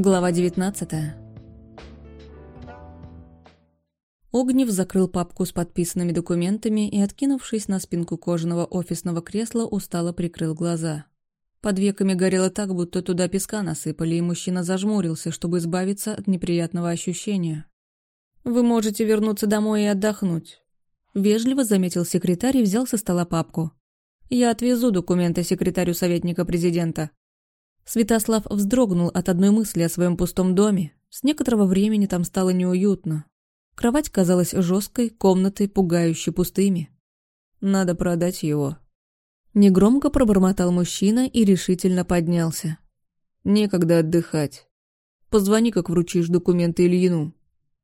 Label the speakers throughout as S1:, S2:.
S1: Глава 19 Огнев закрыл папку с подписанными документами и, откинувшись на спинку кожаного офисного кресла, устало прикрыл глаза. Под веками горело так, будто туда песка насыпали, и мужчина зажмурился, чтобы избавиться от неприятного ощущения. «Вы можете вернуться домой и отдохнуть», — вежливо заметил секретарь и взял со стола папку. «Я отвезу документы секретарю советника президента». Святослав вздрогнул от одной мысли о своем пустом доме. С некоторого времени там стало неуютно. Кровать казалась жесткой, комнаты пугающе пустыми. «Надо продать его». Негромко пробормотал мужчина и решительно поднялся. «Некогда отдыхать. Позвони, как вручишь документы Ильину.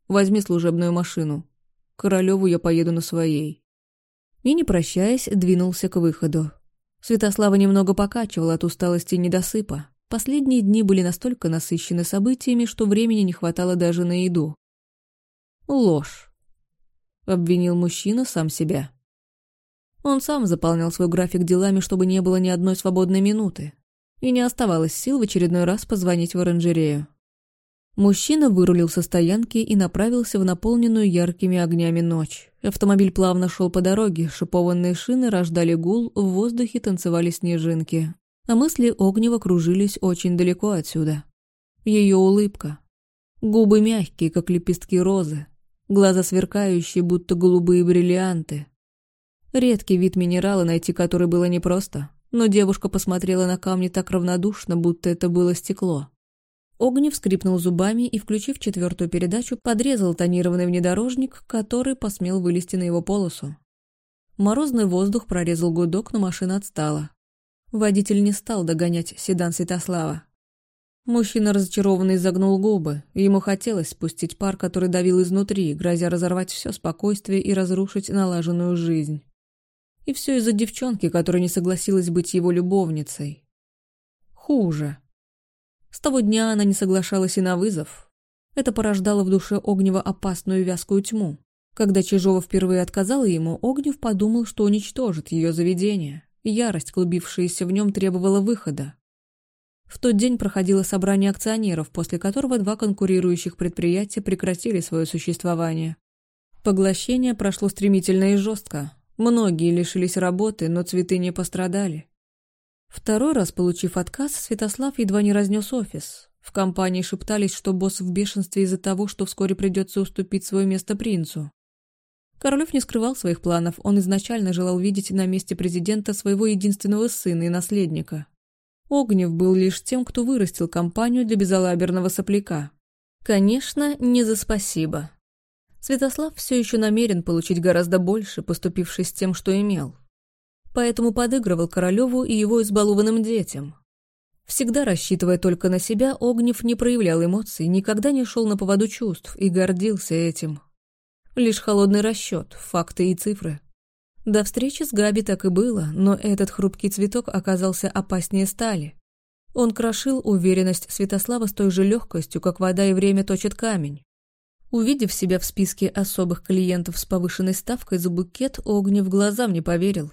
S1: Возьми служебную машину. Королеву я поеду на своей». И, не прощаясь, двинулся к выходу. Святослава немного покачивала от усталости и недосыпа. Последние дни были настолько насыщены событиями, что времени не хватало даже на еду. «Ложь», — обвинил мужчина сам себя. Он сам заполнял свой график делами, чтобы не было ни одной свободной минуты. И не оставалось сил в очередной раз позвонить в оранжерею. Мужчина вырулил со стоянки и направился в наполненную яркими огнями ночь. Автомобиль плавно шел по дороге, шипованные шины рождали гул, в воздухе танцевали снежинки а мысли Огнева кружились очень далеко отсюда. Ее улыбка. Губы мягкие, как лепестки розы. Глаза сверкающие, будто голубые бриллианты. Редкий вид минерала, найти который было непросто, но девушка посмотрела на камни так равнодушно, будто это было стекло. Огнев скрипнул зубами и, включив четвертую передачу, подрезал тонированный внедорожник, который посмел вылезти на его полосу. Морозный воздух прорезал гудок, но машина отстала. Водитель не стал догонять седан Святослава. Мужчина разочарованно изогнул губы. Ему хотелось спустить пар, который давил изнутри, грозя разорвать все спокойствие и разрушить налаженную жизнь. И все из-за девчонки, которая не согласилась быть его любовницей. Хуже. С того дня она не соглашалась и на вызов. Это порождало в душе Огнева опасную вязкую тьму. Когда Чижова впервые отказала ему, Огнев подумал, что уничтожит ее заведение. Ярость, клубившаяся в нем, требовала выхода. В тот день проходило собрание акционеров, после которого два конкурирующих предприятия прекратили свое существование. Поглощение прошло стремительно и жестко. Многие лишились работы, но цветы не пострадали. Второй раз, получив отказ, Святослав едва не разнес офис. В компании шептались, что босс в бешенстве из-за того, что вскоре придется уступить свое место принцу. Королёв не скрывал своих планов, он изначально желал видеть на месте президента своего единственного сына и наследника. Огнев был лишь тем, кто вырастил компанию для безалаберного сопляка. Конечно, не за спасибо. Святослав все еще намерен получить гораздо больше, поступившись тем, что имел. Поэтому подыгрывал Королеву и его избалованным детям. Всегда рассчитывая только на себя, Огнев не проявлял эмоций, никогда не шел на поводу чувств и гордился этим. Лишь холодный расчет, факты и цифры. До встречи с Габи так и было, но этот хрупкий цветок оказался опаснее стали. Он крошил уверенность Святослава с той же легкостью, как вода и время точат камень. Увидев себя в списке особых клиентов с повышенной ставкой за букет, Огнев глазам не поверил.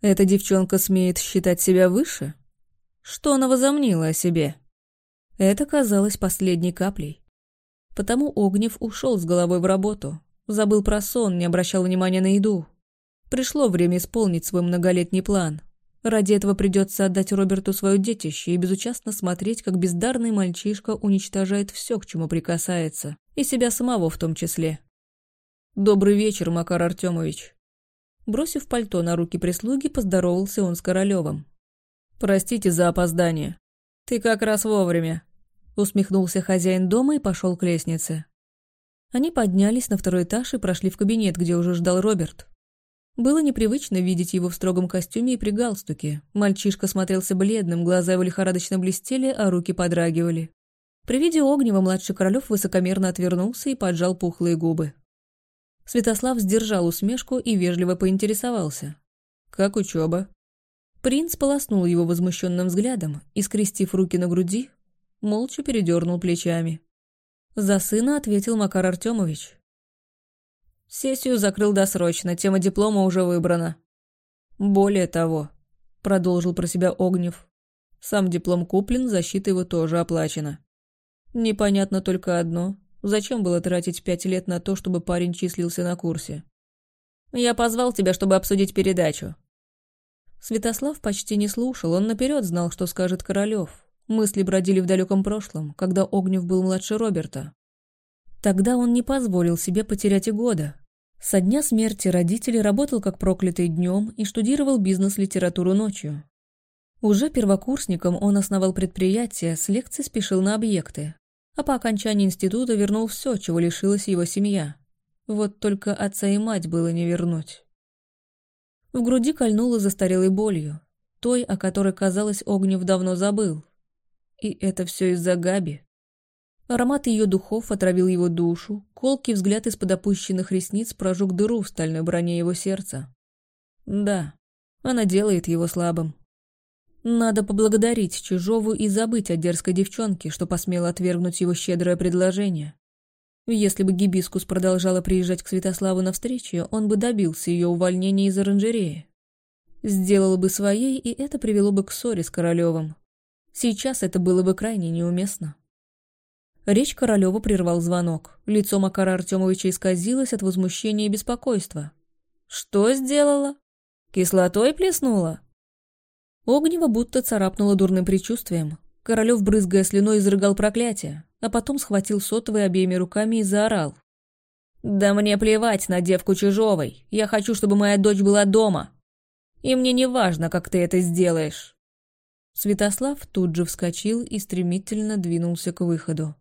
S1: Эта девчонка смеет считать себя выше? Что она возомнила о себе? Это казалось последней каплей. Потому Огнев ушел с головой в работу. Забыл про сон, не обращал внимания на еду. Пришло время исполнить свой многолетний план. Ради этого придется отдать Роберту свое детище и безучастно смотреть, как бездарный мальчишка уничтожает все, к чему прикасается, и себя самого в том числе. «Добрый вечер, Макар Артемович». Бросив пальто на руки прислуги, поздоровался он с Королевым. «Простите за опоздание. Ты как раз вовремя. Усмехнулся хозяин дома и пошел к лестнице. Они поднялись на второй этаж и прошли в кабинет, где уже ждал Роберт. Было непривычно видеть его в строгом костюме и при галстуке. Мальчишка смотрелся бледным, глаза его лихорадочно блестели, а руки подрагивали. При виде Огнева младший Королёв высокомерно отвернулся и поджал пухлые губы. Святослав сдержал усмешку и вежливо поинтересовался. «Как учеба?» Принц полоснул его возмущенным взглядом и, скрестив руки на груди, молча передернул плечами. За сына ответил Макар Артемович. Сессию закрыл досрочно, тема диплома уже выбрана. Более того, продолжил про себя Огнев, сам диплом куплен, защита его тоже оплачена. Непонятно только одно. Зачем было тратить пять лет на то, чтобы парень числился на курсе? «Я позвал тебя, чтобы обсудить передачу». Святослав почти не слушал, он наперед знал, что скажет Королев. Мысли бродили в далеком прошлом, когда Огнев был младше Роберта. Тогда он не позволил себе потерять и года. Со дня смерти родителей работал как проклятый днем и штудировал бизнес-литературу ночью. Уже первокурсником он основал предприятие, с лекций спешил на объекты, а по окончании института вернул все, чего лишилась его семья. Вот только отца и мать было не вернуть. В груди кольнуло застарелой болью, той, о которой, казалось, Огнев давно забыл. И это все из-за Габи. Аромат ее духов отравил его душу, колкий взгляд из-под опущенных ресниц прожег дыру в стальной броне его сердца. Да, она делает его слабым. Надо поблагодарить Чужову и забыть о дерзкой девчонке, что посмела отвергнуть его щедрое предложение. Если бы Гибискус продолжала приезжать к Святославу на встречи, он бы добился ее увольнения из оранжереи. Сделал бы своей, и это привело бы к ссоре с Королевым. Сейчас это было бы крайне неуместно. Речь Королева прервал звонок. Лицо Макара Артемовича исказилось от возмущения и беспокойства. «Что сделала? Кислотой плеснула?» Огнева будто царапнула дурным предчувствием. Королев, брызгая слюной, изрыгал проклятие, а потом схватил сотовый обеими руками и заорал. «Да мне плевать на девку Чужовой. Я хочу, чтобы моя дочь была дома. И мне не важно, как ты это сделаешь». Святослав тут же вскочил и стремительно двинулся к выходу.